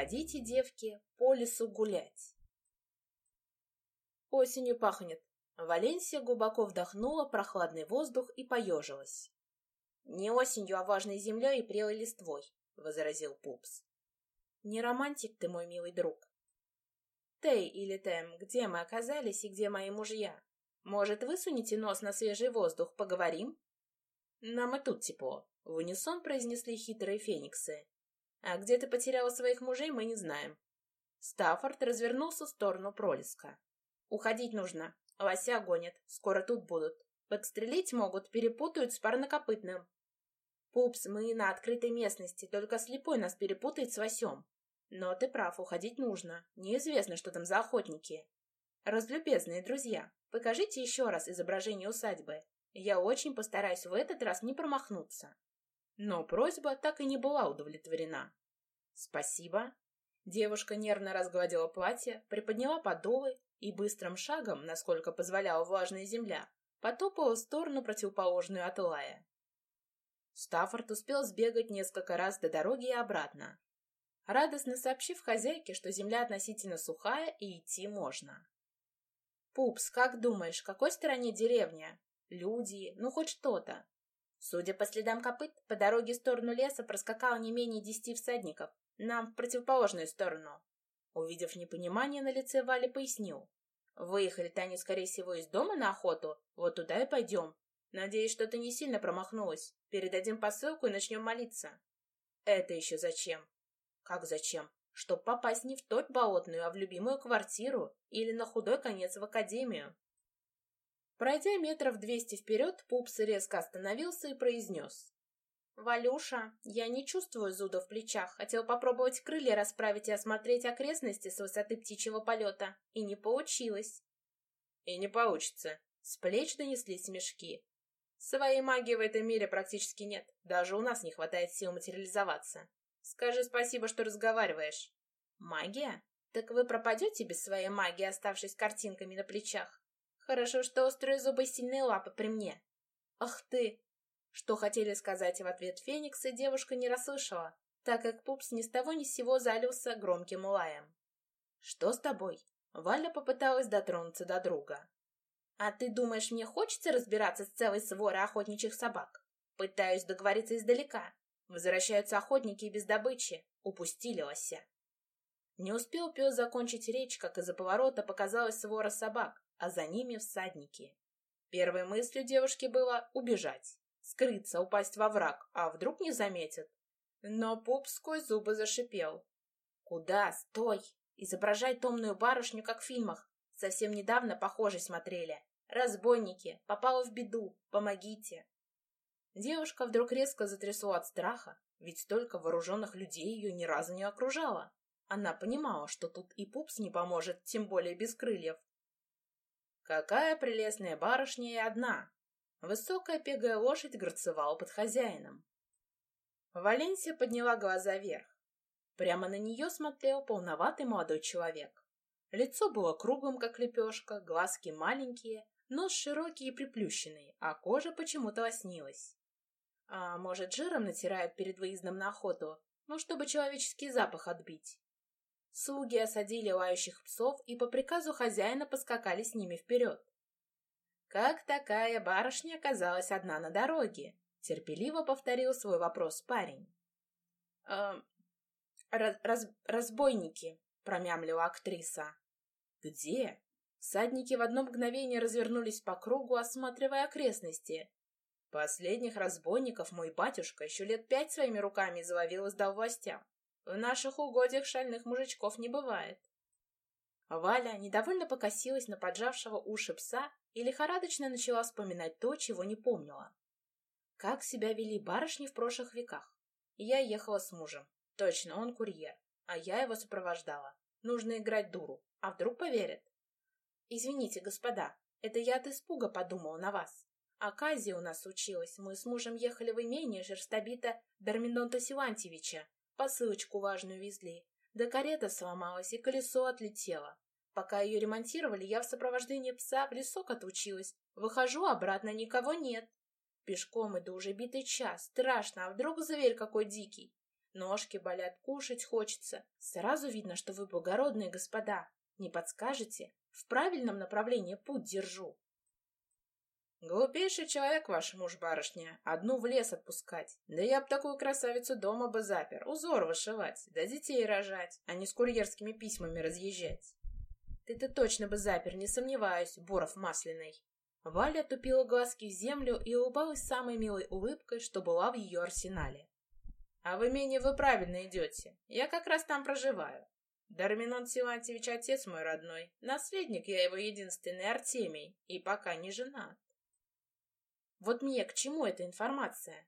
Выходите, девки, по лесу гулять. Осенью пахнет. Валенсия глубоко вдохнула прохладный воздух и поежилась. «Не осенью, а важной землей и прелой листвой», — возразил Пупс. «Не романтик ты, мой милый друг. Тей или Тем, где мы оказались и где мои мужья? Может, высунете нос на свежий воздух, поговорим?» «Нам и тут тепло», — в унисон произнесли хитрые фениксы. «А где ты потеряла своих мужей, мы не знаем». Стаффорд развернулся в сторону пролеска. «Уходить нужно. Лося гонят. Скоро тут будут. Подстрелить могут, перепутают с парнокопытным». «Пупс, мы на открытой местности, только слепой нас перепутает с Васем». «Но ты прав, уходить нужно. Неизвестно, что там за охотники». «Разлюбезные друзья, покажите еще раз изображение усадьбы. Я очень постараюсь в этот раз не промахнуться. Но просьба так и не была удовлетворена. Спасибо. Девушка нервно разгладила платье, приподняла подолы и быстрым шагом, насколько позволяла влажная земля, потопала в сторону противоположную от Лая. Стаффорд успел сбегать несколько раз до дороги и обратно, радостно сообщив хозяйке, что земля относительно сухая и идти можно. «Пупс, как думаешь, какой стороне деревня?» люди, ну хоть что-то. Судя по следам копыт, по дороге в сторону леса проскакало не менее десяти всадников, нам в противоположную сторону. Увидев непонимание на лице Вали, пояснил. Выехали-то они, скорее всего, из дома на охоту, вот туда и пойдем. Надеюсь, что ты не сильно промахнулась. Передадим посылку и начнем молиться. Это еще зачем? Как зачем? Чтоб попасть не в тот болотную, а в любимую квартиру или на худой конец в академию. Пройдя метров двести вперед, Пупс резко остановился и произнес. «Валюша, я не чувствую зуда в плечах. Хотел попробовать крылья расправить и осмотреть окрестности с высоты птичьего полета. И не получилось». «И не получится». С плеч донеслись мешки. «Своей магии в этом мире практически нет. Даже у нас не хватает сил материализоваться. Скажи спасибо, что разговариваешь». «Магия? Так вы пропадете без своей магии, оставшись картинками на плечах?» Хорошо, что острые зубы сильные лапы при мне. Ах ты! Что хотели сказать в ответ Фениксы, девушка не расслышала, так как Пупс ни с того ни с сего залился громким лаем. «Что с тобой?» Валя попыталась дотронуться до друга. «А ты думаешь, мне хочется разбираться с целой сворой охотничьих собак? Пытаюсь договориться издалека. Возвращаются охотники без добычи. Упустили лося». Не успел пес закончить речь, как из-за поворота показалась свора собак, а за ними всадники. Первой мыслью девушки было убежать, скрыться, упасть во враг, а вдруг не заметят. Но пуп сквозь зубы зашипел. «Куда? Стой! Изображай томную барышню, как в фильмах. Совсем недавно похожий смотрели. Разбойники! Попала в беду! Помогите!» Девушка вдруг резко затрясла от страха, ведь столько вооруженных людей ее ни разу не окружало. Она понимала, что тут и пупс не поможет, тем более без крыльев. Какая прелестная барышня и одна! Высокая пегая лошадь грацевала под хозяином. Валенсия подняла глаза вверх. Прямо на нее смотрел полноватый молодой человек. Лицо было круглым, как лепешка, глазки маленькие, нос широкий и приплющенный, а кожа почему-то лоснилась. А может, жиром натирают перед выездом на охоту, ну, чтобы человеческий запах отбить. Слуги осадили лающих псов и по приказу хозяина поскакали с ними вперед. «Как такая барышня оказалась одна на дороге?» — терпеливо повторил свой вопрос парень. «Э, раз, «Разбойники», — промямлила актриса. «Где?» Садники в одно мгновение развернулись по кругу, осматривая окрестности. Последних разбойников мой батюшка еще лет пять своими руками заловил и сдал властям. В наших угодьях шальных мужичков не бывает. Валя недовольно покосилась на поджавшего уши пса и лихорадочно начала вспоминать то, чего не помнила. Как себя вели барышни в прошлых веках? Я ехала с мужем. Точно, он курьер. А я его сопровождала. Нужно играть дуру. А вдруг поверят? Извините, господа, это я от испуга подумала на вас. Аказия у нас училась. Мы с мужем ехали в имение жерстобита Берминдонта Силантьевича Посылочку важную везли. Да карета сломалась, и колесо отлетело. Пока ее ремонтировали, я в сопровождении пса в лесок отучилась. Выхожу обратно, никого нет. Пешком иду уже битый час. Страшно, а вдруг зверь какой дикий? Ножки болят, кушать хочется. Сразу видно, что вы благородные господа. Не подскажете? В правильном направлении путь держу. Глупейший человек ваш муж, барышня, одну в лес отпускать. Да я б такую красавицу дома бы запер, узор вышивать, да детей рожать, а не с курьерскими письмами разъезжать. Ты-то точно бы запер, не сомневаюсь, Боров масляный. Валя тупила глазки в землю и улыбалась самой милой улыбкой, что была в ее арсенале. «А в имение вы правильно идете. Я как раз там проживаю. Дарминон Силантьевич отец мой родной. Наследник я его единственный Артемий, и пока не женат. Вот мне к чему эта информация?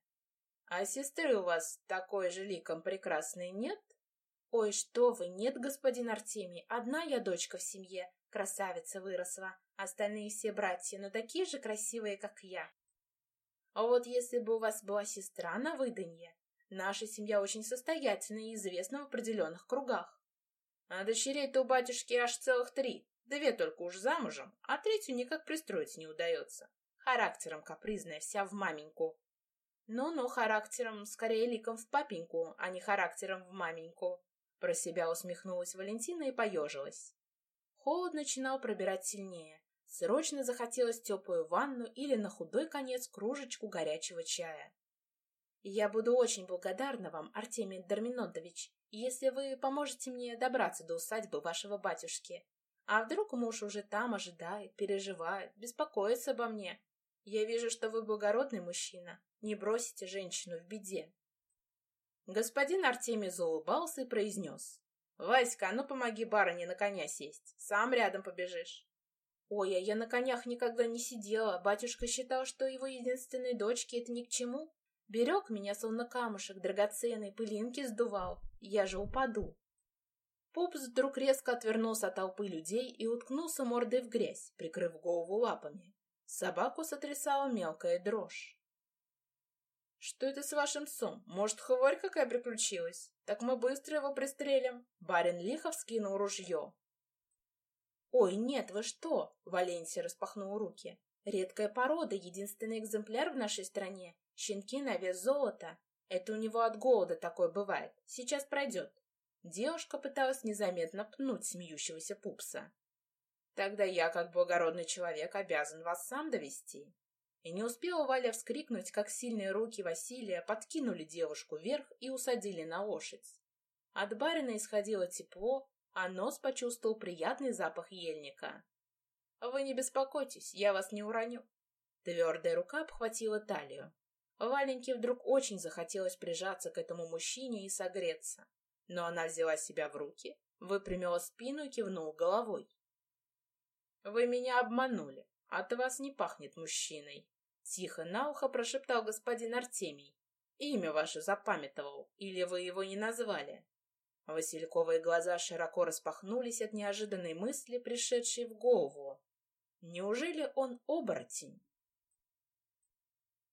А сестры у вас такой же ликом прекрасной нет? Ой, что вы, нет, господин Артемий, одна я дочка в семье, красавица выросла, остальные все братья, но такие же красивые, как я. А вот если бы у вас была сестра на выданье, наша семья очень состоятельная и известна в определенных кругах. А дочерей-то у батюшки аж целых три, две только уж замужем, а третью никак пристроить не удается. Характером капризная, вся в маменьку. Ну-ну, характером, скорее ликом в папеньку, а не характером в маменьку. Про себя усмехнулась Валентина и поежилась. Холод начинал пробирать сильнее. Срочно захотелось теплую ванну или на худой конец кружечку горячего чая. «Я буду очень благодарна вам, Артемий Дарминотович, если вы поможете мне добраться до усадьбы вашего батюшки. А вдруг муж уже там ожидает, переживает, беспокоится обо мне? Я вижу, что вы благородный мужчина. Не бросите женщину в беде. Господин Артемий заулыбался и произнес. «Васька, а ну помоги барыне на коня сесть. Сам рядом побежишь». «Ой, а я на конях никогда не сидела. Батюшка считал, что его единственной дочке это ни к чему. Берег меня, словно камушек драгоценный, пылинки сдувал. Я же упаду». Пупс вдруг резко отвернулся от толпы людей и уткнулся мордой в грязь, прикрыв голову лапами. Собаку сотрясала мелкая дрожь. «Что это с вашим псом? Может, хворь какая приключилась? Так мы быстро его пристрелим!» Барин лихо вскинул ружье. «Ой, нет, вы что?» — Валенсия распахнул руки. «Редкая порода, единственный экземпляр в нашей стране. Щенки на вес золота. Это у него от голода такое бывает. Сейчас пройдет». Девушка пыталась незаметно пнуть смеющегося пупса. Тогда я, как благородный человек, обязан вас сам довести. И не успела Валя вскрикнуть, как сильные руки Василия подкинули девушку вверх и усадили на лошадь. От барина исходило тепло, а нос почувствовал приятный запах ельника. «Вы не беспокойтесь, я вас не уроню». Твердая рука обхватила талию. Валеньке вдруг очень захотелось прижаться к этому мужчине и согреться. Но она взяла себя в руки, выпрямила спину и кивнула головой. «Вы меня обманули. От вас не пахнет мужчиной», — тихо на ухо прошептал господин Артемий. «Имя ваше запамятовал, или вы его не назвали?» Васильковые глаза широко распахнулись от неожиданной мысли, пришедшей в голову. «Неужели он оборотень?»